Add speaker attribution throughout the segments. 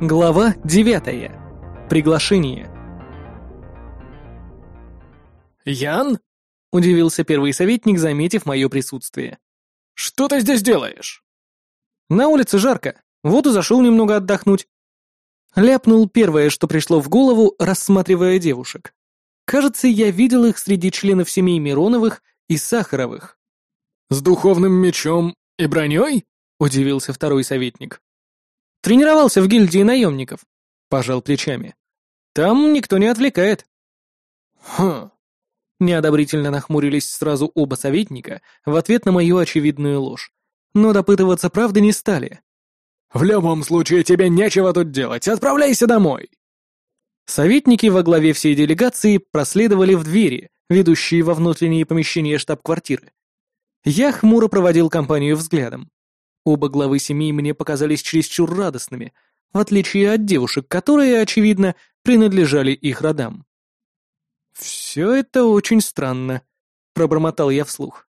Speaker 1: Глава 9. Приглашение.
Speaker 2: «Ян?»
Speaker 1: — удивился первый советник, заметив мое присутствие.
Speaker 2: «Что ты здесь делаешь?»
Speaker 1: «На улице жарко. Вот и зашел немного отдохнуть». Ляпнул первое, что пришло в голову, рассматривая девушек. Кажется, я видел их среди членов семей Мироновых и Сахаровых.
Speaker 2: «С духовным мечом и броней?» — удивился второй советник.
Speaker 1: Тренировался в гильдии наемников. Пожал плечами. Там никто не отвлекает.
Speaker 2: Хм.
Speaker 1: Неодобрительно нахмурились сразу оба советника в ответ на мою очевидную ложь. Но допытываться правды не стали.
Speaker 2: «В любом случае тебе нечего тут делать, отправляйся домой!»
Speaker 1: Советники во главе всей делегации проследовали в двери, ведущие во внутренние помещения штаб-квартиры. Я хмуро проводил компанию взглядом. Оба главы семей мне показались чересчур радостными, в отличие от девушек, которые, очевидно, принадлежали их родам. «Все это очень странно», — пробормотал я вслух.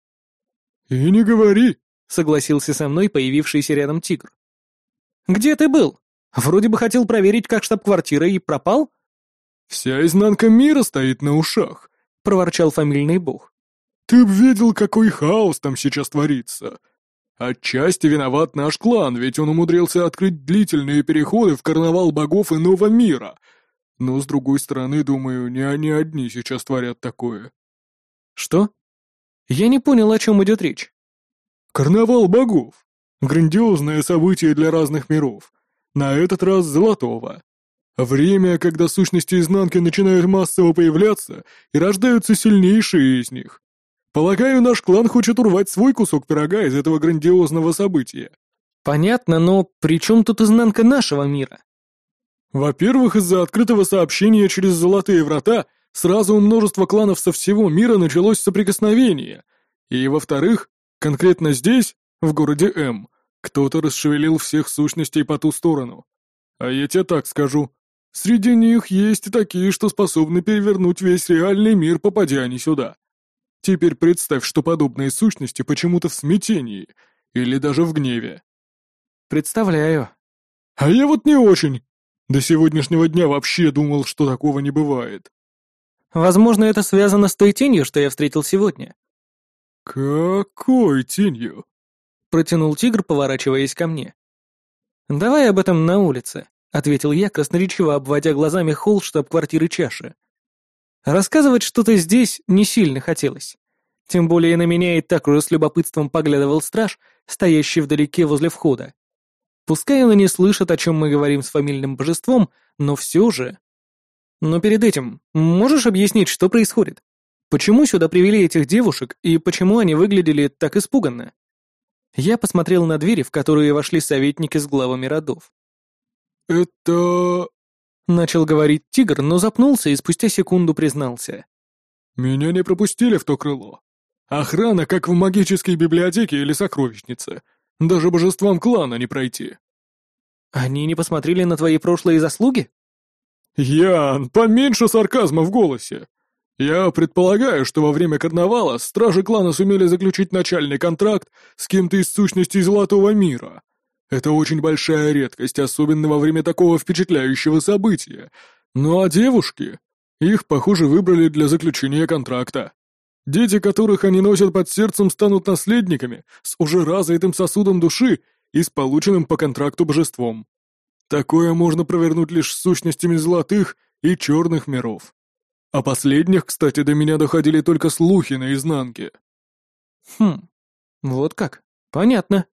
Speaker 2: «И не говори», —
Speaker 1: согласился со мной появившийся рядом тигр. «Где ты был? Вроде бы хотел проверить, как штаб-квартира, и пропал?»
Speaker 2: «Вся изнанка мира стоит на ушах», — проворчал фамильный бог. «Ты б видел, какой хаос там сейчас творится. Отчасти виноват наш клан, ведь он умудрился открыть длительные переходы в карнавал богов иного мира. Но, с другой стороны, думаю, не они одни сейчас творят такое.
Speaker 1: Что? Я не понял, о чем идет речь.
Speaker 2: Карнавал богов. Грандиозное событие для разных миров. На этот раз золотого. Время, когда сущности изнанки начинают массово появляться и рождаются сильнейшие из них. Полагаю, наш клан хочет урвать свой кусок пирога из этого грандиозного события.
Speaker 1: Понятно, но при чем тут изнанка нашего мира?
Speaker 2: Во-первых, из-за открытого сообщения через золотые врата сразу у множества кланов со всего мира началось соприкосновение. И во-вторых, конкретно здесь, в городе М, кто-то расшевелил всех сущностей по ту сторону. А я тебе так скажу, среди них есть и такие, что способны перевернуть весь реальный мир, попадя они сюда. Теперь представь, что подобные сущности почему-то в смятении или даже в гневе.
Speaker 1: Представляю.
Speaker 2: А я вот не очень. До сегодняшнего дня вообще думал, что такого не бывает.
Speaker 1: Возможно, это связано с той тенью, что я встретил сегодня.
Speaker 2: Какой тенью?
Speaker 1: Протянул тигр, поворачиваясь ко мне. Давай об этом на улице, ответил я, красноречиво обводя глазами холл штаб-квартиры чаши. Рассказывать что-то здесь не сильно хотелось. Тем более на меня и так уже с любопытством поглядывал страж, стоящий вдалеке возле входа. Пускай он и не слышит, о чем мы говорим с фамильным божеством, но все же... Но перед этим, можешь объяснить, что происходит? Почему сюда привели этих девушек, и почему они выглядели так испуганно? Я посмотрел на двери, в которые вошли советники с главами родов.
Speaker 2: «Это...»
Speaker 1: Начал говорить тигр, но запнулся и спустя секунду признался.
Speaker 2: «Меня не пропустили в то крыло. Охрана, как в магической библиотеке или сокровищнице. Даже божествам клана не пройти».
Speaker 1: «Они не посмотрели на твои прошлые заслуги?»
Speaker 2: «Ян, поменьше сарказма в голосе. Я предполагаю, что во время карнавала стражи клана сумели заключить начальный контракт с кем-то из сущностей Золотого мира. Это очень большая редкость, особенно во время такого впечатляющего события. Ну а девушки? Их, похоже, выбрали для заключения контракта. Дети, которых они носят под сердцем, станут наследниками с уже развитым сосудом души и с полученным по контракту божеством. Такое можно провернуть лишь с сущностями золотых и черных миров. О последних, кстати, до меня доходили только слухи наизнанке.
Speaker 1: Хм, вот как. Понятно.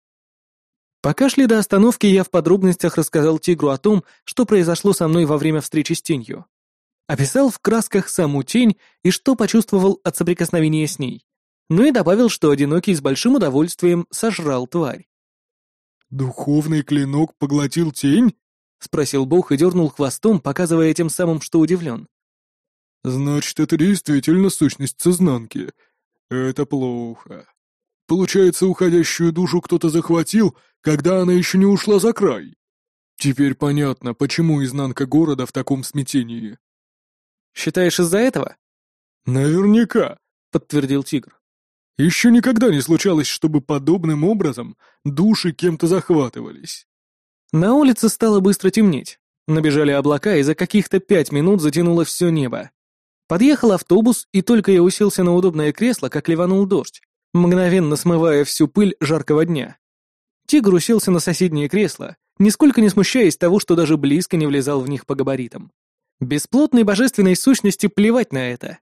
Speaker 1: Пока шли до остановки, я в подробностях рассказал тигру о том, что произошло со мной во время встречи с тенью. Описал в красках саму тень и что почувствовал от соприкосновения с ней. Ну и добавил, что одинокий с большим удовольствием сожрал тварь.
Speaker 2: «Духовный клинок поглотил тень?» — спросил бог и дернул хвостом, показывая тем самым, что удивлен. «Значит, это действительно сущность с изнанки. Это плохо. Получается, уходящую душу кто-то захватил, когда она еще не ушла за край. Теперь понятно, почему изнанка города в таком смятении.
Speaker 1: Считаешь из-за этого?
Speaker 2: Наверняка, подтвердил тигр. Еще никогда не случалось, чтобы подобным образом души кем-то захватывались.
Speaker 1: На улице стало быстро темнеть, Набежали облака, и за каких-то пять минут затянуло все небо. Подъехал автобус, и только я уселся на удобное кресло, как ливанул дождь, мгновенно смывая всю пыль жаркого дня. Тигр уселся на соседнее кресло, нисколько не смущаясь того, что даже близко не влезал в них по габаритам. Бесплотной божественной сущности плевать на это.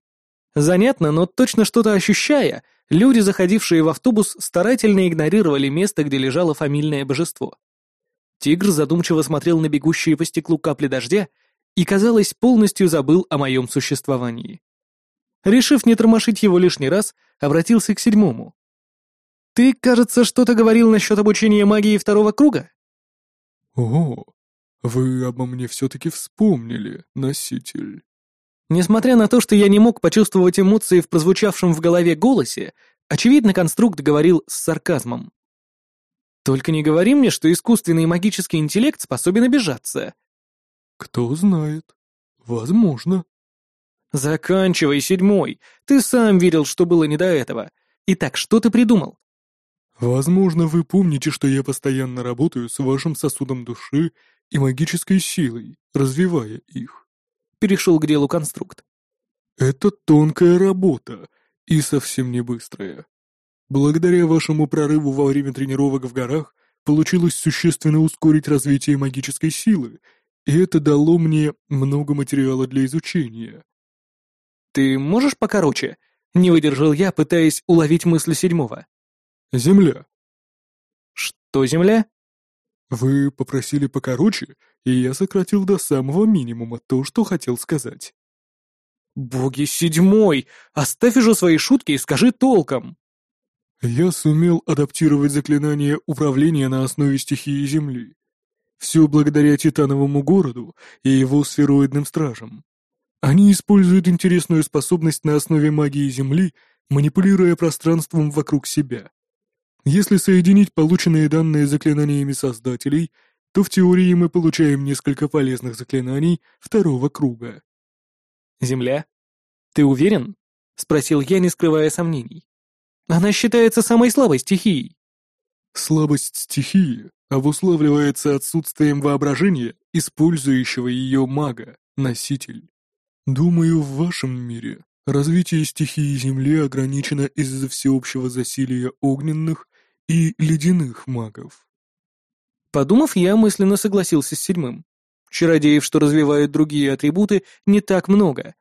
Speaker 1: Занятно, но точно что-то ощущая, люди, заходившие в автобус, старательно игнорировали место, где лежало фамильное божество. Тигр задумчиво смотрел на бегущие по стеклу капли дождя и, казалось, полностью забыл о моем существовании. Решив не тормошить его лишний раз, обратился к седьмому. «Ты, кажется, что-то говорил насчет обучения магии второго круга?»
Speaker 2: «О, вы обо мне все-таки вспомнили, носитель».
Speaker 1: Несмотря на то, что я не мог почувствовать эмоции в прозвучавшем в голове голосе, очевидно, конструкт говорил с сарказмом. Только не говори мне, что искусственный магический интеллект способен обижаться.
Speaker 2: Кто знает. Возможно.
Speaker 1: Заканчивай, седьмой. Ты сам верил, что было не до этого. Итак, что ты придумал?
Speaker 2: Возможно, вы помните, что я постоянно работаю с вашим сосудом души и магической силой, развивая их.
Speaker 1: Перешел к делу конструкт.
Speaker 2: Это тонкая работа и совсем не быстрая. Благодаря вашему прорыву во время тренировок в горах получилось существенно ускорить развитие магической силы, и это дало мне много материала для изучения.
Speaker 1: Ты можешь покороче? Не выдержал я, пытаясь уловить мысли седьмого.
Speaker 2: Земля.
Speaker 1: Что земля?
Speaker 2: Вы попросили покороче, и я сократил до самого минимума то, что хотел сказать.
Speaker 1: Боги седьмой, оставь уже свои шутки и скажи толком.
Speaker 2: Я сумел адаптировать заклинание управления на основе стихии Земли. Все благодаря Титановому городу и его сфероидным стражам. Они используют интересную способность на основе магии Земли, манипулируя пространством вокруг себя. Если соединить полученные данные заклинаниями создателей, то в теории мы получаем несколько полезных заклинаний второго круга.
Speaker 1: «Земля? Ты уверен?» — спросил я, не скрывая сомнений. Она считается самой слабой стихией.
Speaker 2: Слабость стихии обуславливается отсутствием воображения, использующего ее мага, носитель. Думаю, в вашем мире развитие стихии Земли ограничено из-за всеобщего засилия огненных и ледяных магов.
Speaker 1: Подумав, я мысленно согласился с седьмым. Чародеев, что развивают другие атрибуты, не так много.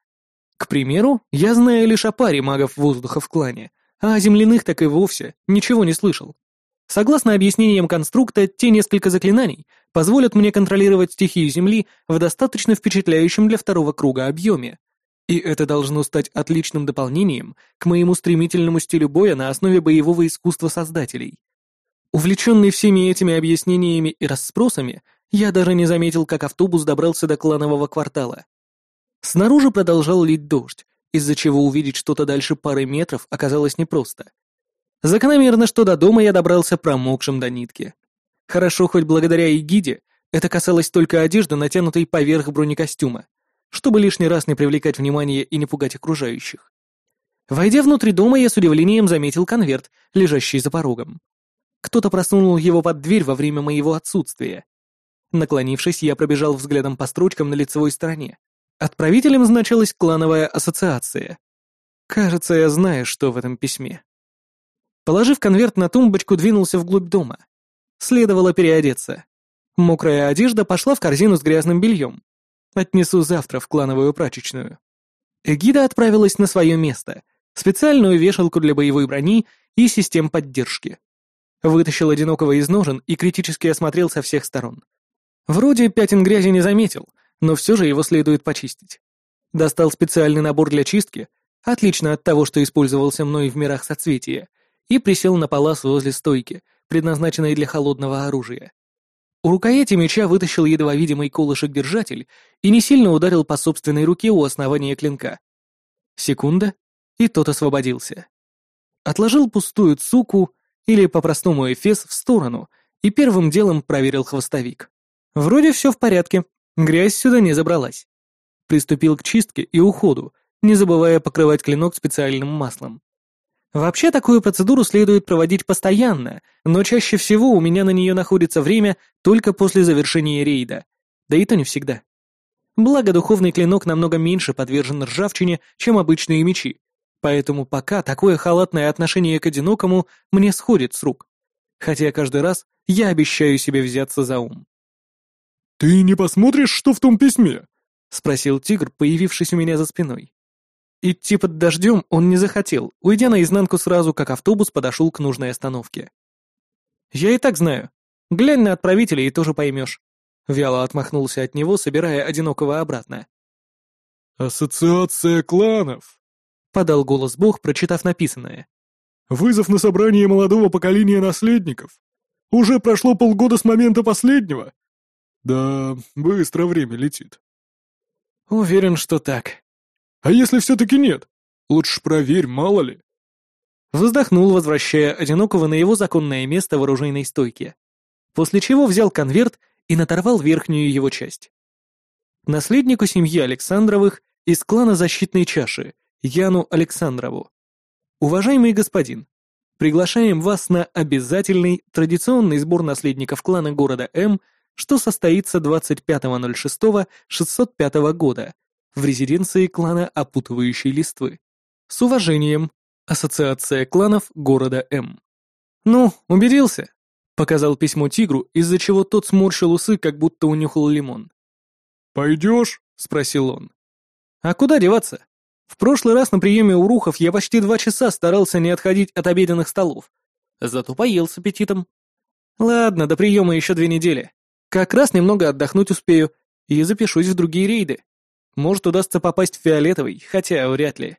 Speaker 1: К примеру, я знаю лишь о паре магов воздуха в клане, а о земляных так и вовсе ничего не слышал. Согласно объяснениям конструкта, те несколько заклинаний позволят мне контролировать стихию Земли в достаточно впечатляющем для второго круга объеме. И это должно стать отличным дополнением к моему стремительному стилю боя на основе боевого искусства создателей. Увлеченный всеми этими объяснениями и расспросами, я даже не заметил, как автобус добрался до кланового квартала. Снаружи продолжал лить дождь, из-за чего увидеть что-то дальше пары метров оказалось непросто. Закономерно, что до дома я добрался промокшим до нитки. Хорошо, хоть благодаря Эгиде это касалось только одежды, натянутой поверх бронекостюма, чтобы лишний раз не привлекать внимание и не пугать окружающих. Войдя внутрь дома, я с удивлением заметил конверт, лежащий за порогом. Кто-то просунул его под дверь во время моего отсутствия. Наклонившись, я пробежал взглядом по строчкам на лицевой стороне. Отправителем значилась клановая ассоциация. Кажется, я знаю, что в этом письме. Положив конверт на тумбочку, двинулся вглубь дома. Следовало переодеться. Мокрая одежда пошла в корзину с грязным бельем. Отнесу завтра в клановую прачечную. Эгида отправилась на свое место, специальную вешалку для боевой брони и систем поддержки. Вытащил одинокого из ножен и критически осмотрел со всех сторон. Вроде пятен грязи не заметил, но все же его следует почистить. Достал специальный набор для чистки, отлично от того, что использовался мной в мирах соцветия, и присел на палас возле стойки, предназначенной для холодного оружия. У рукояти меча вытащил едва видимый колышек-держатель и не сильно ударил по собственной руке у основания клинка. Секунда, и тот освободился. Отложил пустую цуку, или по-простому эфес, в сторону и первым делом проверил хвостовик. Вроде все в порядке, Грязь сюда не забралась. Приступил к чистке и уходу, не забывая покрывать клинок специальным маслом. Вообще такую процедуру следует проводить постоянно, но чаще всего у меня на нее находится время только после завершения рейда. да и то не всегда. Благо, духовный клинок намного меньше подвержен ржавчине, чем обычные мечи, поэтому пока такое халатное отношение к одинокому мне сходит с рук. Хотя каждый раз я обещаю себе взяться за ум.
Speaker 2: «Ты не посмотришь, что в том письме?»
Speaker 1: — спросил тигр, появившись у меня за спиной. Идти под дождем он не захотел, уйдя наизнанку сразу, как автобус подошел к нужной остановке. «Я и так знаю. Глянь на отправителя и тоже поймешь». Вяло отмахнулся от него, собирая одинокого обратно.
Speaker 2: «Ассоциация кланов», — подал голос Бог, прочитав написанное. «Вызов на собрание молодого поколения наследников. Уже прошло полгода с момента последнего. Да, быстро время летит».
Speaker 1: «Уверен, что так»,
Speaker 2: а если все-таки нет? Лучше проверь, мало ли.
Speaker 1: Вздохнул, возвращая одинокого на его законное место в оружейной стойке. После чего взял конверт и наторвал верхнюю его часть. Наследнику семьи Александровых из клана Защитной Чаши, Яну Александрову. Уважаемый господин, приглашаем вас на обязательный традиционный сбор наследников клана города М, что состоится 25.06.605 года в резиденции клана опутывающей листвы. С уважением, Ассоциация кланов города М. «Ну, убедился?» — показал письмо тигру, из-за чего тот сморщил усы, как будто унюхал лимон.
Speaker 2: «Пойдешь?»
Speaker 1: — спросил он. «А куда деваться? В прошлый раз на приеме у Рухов я почти два часа старался не отходить от обеденных столов. Зато поел с аппетитом. Ладно, до приема еще две недели. Как раз немного отдохнуть успею и запишусь в другие рейды. Может, удастся попасть в фиолетовый, хотя вряд ли.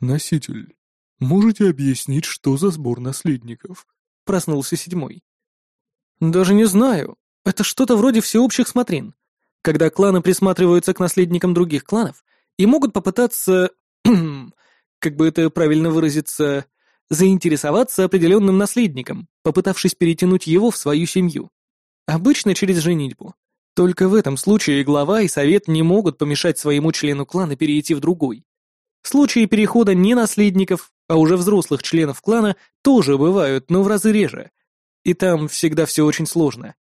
Speaker 2: «Носитель, можете объяснить, что за сбор наследников?»
Speaker 1: Проснулся седьмой. «Даже не знаю. Это что-то вроде всеобщих смотрин. Когда кланы присматриваются к наследникам других кланов и могут попытаться... как бы это правильно выразиться... заинтересоваться определенным наследником, попытавшись перетянуть его в свою семью. Обычно через женитьбу. Только в этом случае глава и совет не могут помешать своему члену клана перейти в другой. В случае перехода не наследников, а уже взрослых членов клана тоже бывают, но в разы реже. И там всегда все очень сложно.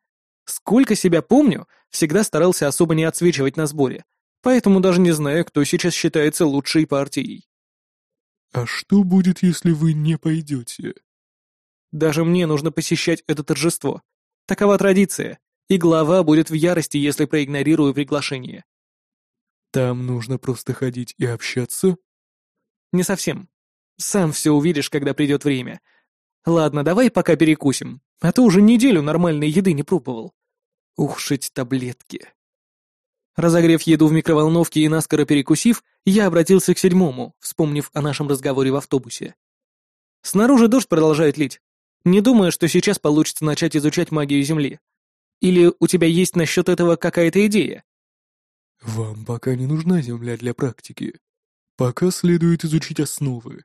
Speaker 1: Сколько себя помню, всегда старался особо не отсвечивать на сборе, поэтому даже не знаю, кто сейчас считается лучшей партией.
Speaker 2: «А что будет, если вы не пойдете?»
Speaker 1: «Даже мне нужно посещать это торжество. Такова традиция и глава будет в ярости, если проигнорирую приглашение.
Speaker 2: Там нужно просто ходить и общаться?
Speaker 1: Не совсем. Сам все увидишь, когда придет время. Ладно, давай пока перекусим, а то уже неделю нормальной еды не пробовал. Ух, шить таблетки. Разогрев еду в микроволновке и наскоро перекусив, я обратился к седьмому, вспомнив о нашем разговоре в автобусе. Снаружи дождь продолжает лить. Не думаю, что сейчас получится начать изучать магию Земли. Или у тебя есть насчет этого какая-то идея?»
Speaker 2: «Вам пока не нужна земля для практики. Пока следует изучить основы.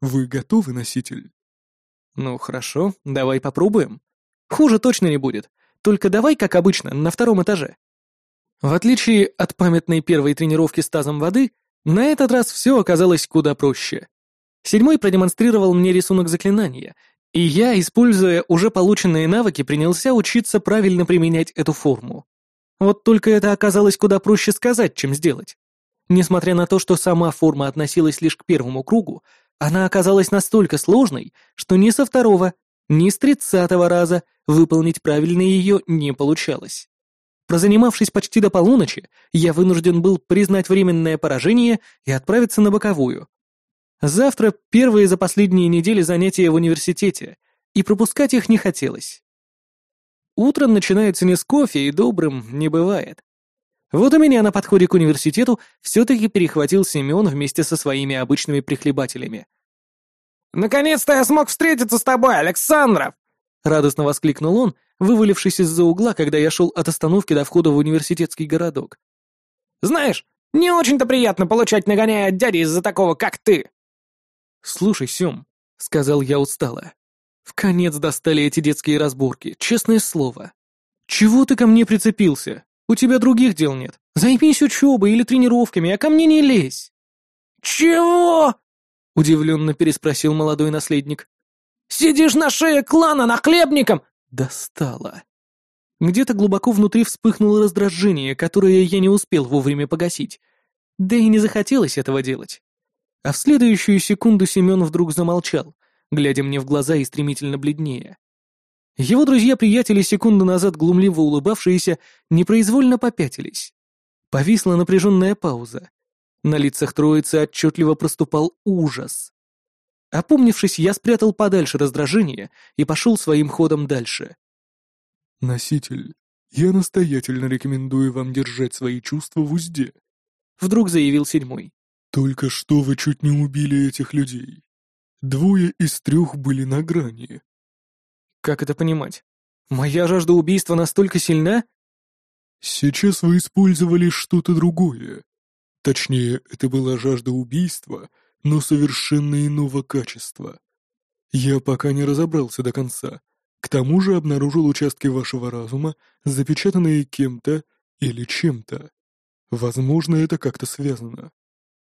Speaker 2: Вы готовы, носитель?»
Speaker 1: «Ну, хорошо, давай попробуем. Хуже точно не будет. Только давай, как обычно, на втором этаже». В отличие от памятной первой тренировки с тазом воды, на этот раз все оказалось куда проще. Седьмой продемонстрировал мне рисунок заклинания, и я, используя уже полученные навыки, принялся учиться правильно применять эту форму. Вот только это оказалось куда проще сказать, чем сделать. Несмотря на то, что сама форма относилась лишь к первому кругу, она оказалась настолько сложной, что ни со второго, ни с тридцатого раза выполнить правильно ее не получалось. Прозанимавшись почти до полуночи, я вынужден был признать временное поражение и отправиться на боковую, Завтра первые за последние недели занятия в университете, и пропускать их не хотелось. Утро начинается не с кофе, и добрым не бывает. Вот у меня на подходе к университету все-таки перехватил Семен вместе со своими обычными прихлебателями.
Speaker 3: «Наконец-то я смог встретиться с тобой, Александров!»
Speaker 1: Радостно воскликнул он, вывалившись из-за угла, когда я шел от остановки до входа в университетский городок.
Speaker 3: «Знаешь, не очень-то приятно получать нагоняя от дяди из-за такого, как ты!»
Speaker 1: «Слушай, Сём», — сказал я устало, — «в конец достали эти детские разборки, честное слово. Чего ты ко мне прицепился? У тебя других дел нет. Займись учебой или тренировками, а ко мне не лезь».
Speaker 3: «Чего?»
Speaker 1: — удивленно переспросил молодой наследник.
Speaker 3: «Сидишь на шее клана нахлебником?»
Speaker 1: «Достало». Где-то глубоко внутри вспыхнуло раздражение, которое я не успел вовремя погасить. Да и не захотелось этого делать. А в следующую секунду Семен вдруг замолчал, глядя мне в глаза и стремительно бледнее. Его друзья-приятели, секунду назад глумливо улыбавшиеся, непроизвольно попятились. Повисла напряженная пауза. На лицах троицы отчетливо проступал ужас. Опомнившись, я спрятал подальше раздражение и пошел своим ходом дальше.
Speaker 2: «Носитель, я настоятельно рекомендую вам держать свои чувства в узде», —
Speaker 1: вдруг заявил седьмой.
Speaker 2: «Только что вы чуть не убили этих людей. Двое из трех были на грани».
Speaker 1: «Как это понимать? Моя жажда убийства настолько сильна?»
Speaker 2: «Сейчас вы использовали что-то другое. Точнее, это была жажда убийства, но совершенно иного качества. Я пока не разобрался до конца. К тому же обнаружил участки вашего разума, запечатанные кем-то или чем-то. Возможно, это как-то связано.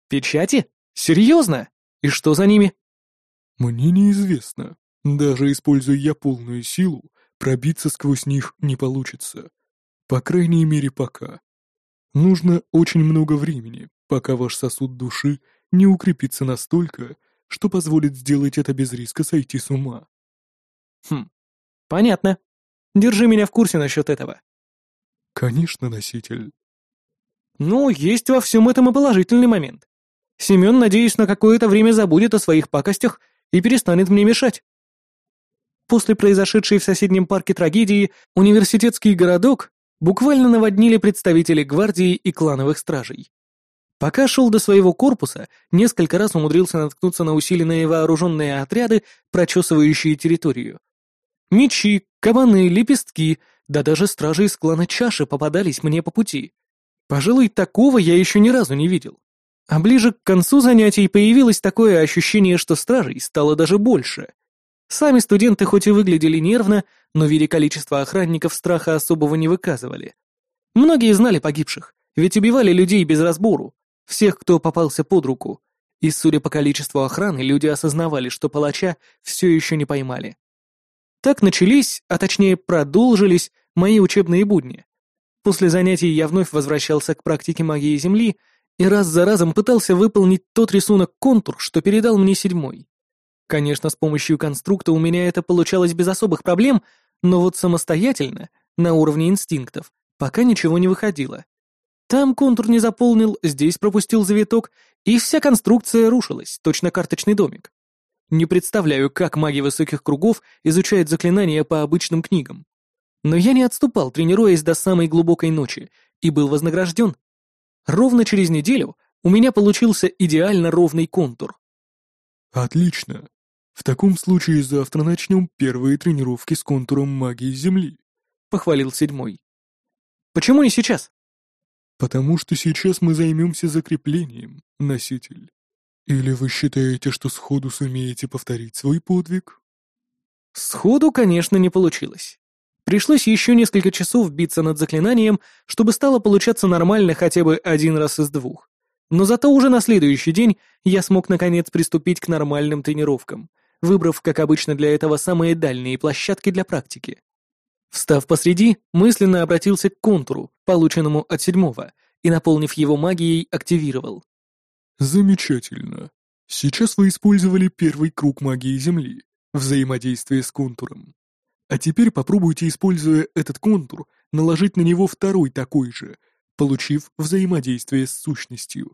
Speaker 1: Печати? Серьезно? И что за ними?
Speaker 2: Мне неизвестно. Даже используя я полную силу, пробиться сквозь них не получится. По крайней мере, пока. Нужно очень много времени, пока ваш сосуд души не укрепится настолько, что позволит сделать это без риска сойти с ума.
Speaker 1: Хм, понятно. Держи меня в курсе насчет этого.
Speaker 2: Конечно, носитель.
Speaker 1: Ну, есть во всем этом и положительный момент. Семен, надеюсь, на какое-то время забудет о своих пакостях и перестанет мне мешать. После произошедшей в соседнем парке трагедии университетский городок буквально наводнили представители гвардии и клановых стражей. Пока шел до своего корпуса, несколько раз умудрился наткнуться на усиленные вооруженные отряды, прочесывающие территорию. Мечи, кабаны, лепестки, да даже стражи из клана Чаши попадались мне по пути. Пожалуй, такого я еще ни разу не видел. А ближе к концу занятий появилось такое ощущение, что стражей стало даже больше. Сами студенты хоть и выглядели нервно, но видя количество охранников страха особого не выказывали. Многие знали погибших, ведь убивали людей без разбору, всех, кто попался под руку. И, судя по количеству охраны, люди осознавали, что палача все еще не поймали. Так начались, а точнее продолжились, мои учебные будни. После занятий я вновь возвращался к практике магии Земли и раз за разом пытался выполнить тот рисунок-контур, что передал мне седьмой. Конечно, с помощью конструкта у меня это получалось без особых проблем, но вот самостоятельно, на уровне инстинктов, пока ничего не выходило. Там контур не заполнил, здесь пропустил завиток, и вся конструкция рушилась, точно карточный домик. Не представляю, как маги высоких кругов изучают заклинания по обычным книгам. Но я не отступал, тренируясь до самой глубокой ночи, и был вознагражден. Ровно через неделю у меня получился идеально ровный контур.
Speaker 2: Отлично. В таком случае завтра начнем первые тренировки с контуром магии Земли, похвалил седьмой.
Speaker 1: Почему не сейчас?
Speaker 2: «Потому что сейчас мы займемся закреплением, носитель. Или вы считаете, что сходу сумеете повторить свой подвиг?»
Speaker 1: Сходу, конечно, не получилось. Пришлось еще несколько часов биться над заклинанием, чтобы стало получаться нормально хотя бы один раз из двух. Но зато уже на следующий день я смог наконец приступить к нормальным тренировкам, выбрав, как обычно для этого, самые дальние площадки для практики. Встав посреди, мысленно обратился к контуру, полученному от седьмого, и, наполнив его магией, активировал.
Speaker 2: «Замечательно. Сейчас вы использовали первый круг магии Земли, взаимодействие с контуром. А теперь попробуйте, используя этот контур, наложить на него второй такой же, получив взаимодействие с сущностью».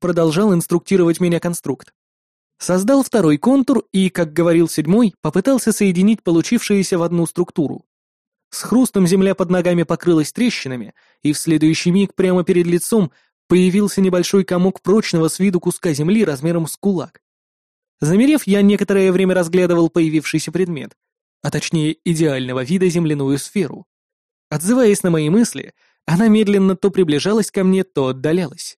Speaker 1: Продолжал инструктировать меня конструкт. Создал второй контур и, как говорил седьмой, попытался соединить получившиеся в одну структуру. С хрустом земля под ногами покрылась трещинами, и в следующий миг прямо перед лицом появился небольшой комок прочного с виду куска земли размером с кулак. Замерев, я некоторое время разглядывал появившийся предмет, а точнее идеального вида земляную сферу. Отзываясь на мои мысли, она медленно то приближалась ко мне, то отдалялась.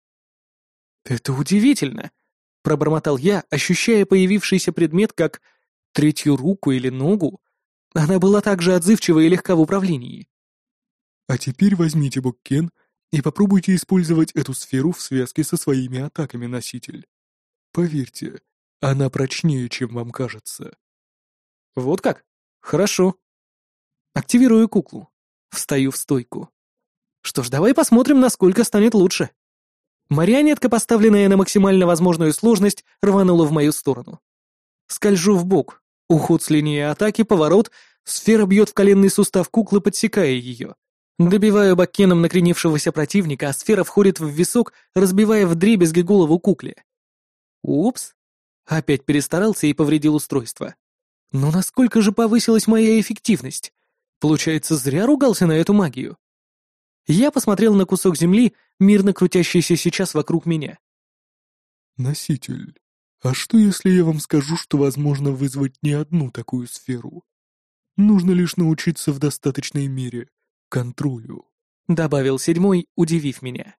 Speaker 1: «Это удивительно!» — пробормотал я, ощущая появившийся предмет как третью руку или ногу, она была также отзывчива и легка в управлении.
Speaker 2: А теперь возьмите Буккен и попробуйте использовать эту сферу в связке со своими атаками, носитель. Поверьте, она прочнее, чем вам кажется.
Speaker 1: Вот как? Хорошо. Активирую куклу. Встаю в стойку. Что ж, давай посмотрим, насколько станет лучше. Марионетка, поставленная на максимально возможную сложность, рванула в мою сторону. Скольжу в бок. Уход с линии атаки, поворот, сфера бьет в коленный сустав куклы, подсекая ее. Добиваю бакеном накренившегося противника, а сфера входит в висок, разбивая вдребезги голову кукле. Упс. Опять перестарался и повредил устройство. Но насколько же повысилась моя эффективность? Получается, зря ругался на эту магию. Я посмотрел на кусок земли, мирно крутящийся сейчас вокруг меня.
Speaker 2: «Носитель, а что если я вам скажу, что возможно вызвать не одну такую сферу? Нужно лишь научиться в достаточной мере контролю», —
Speaker 1: добавил седьмой, удивив меня.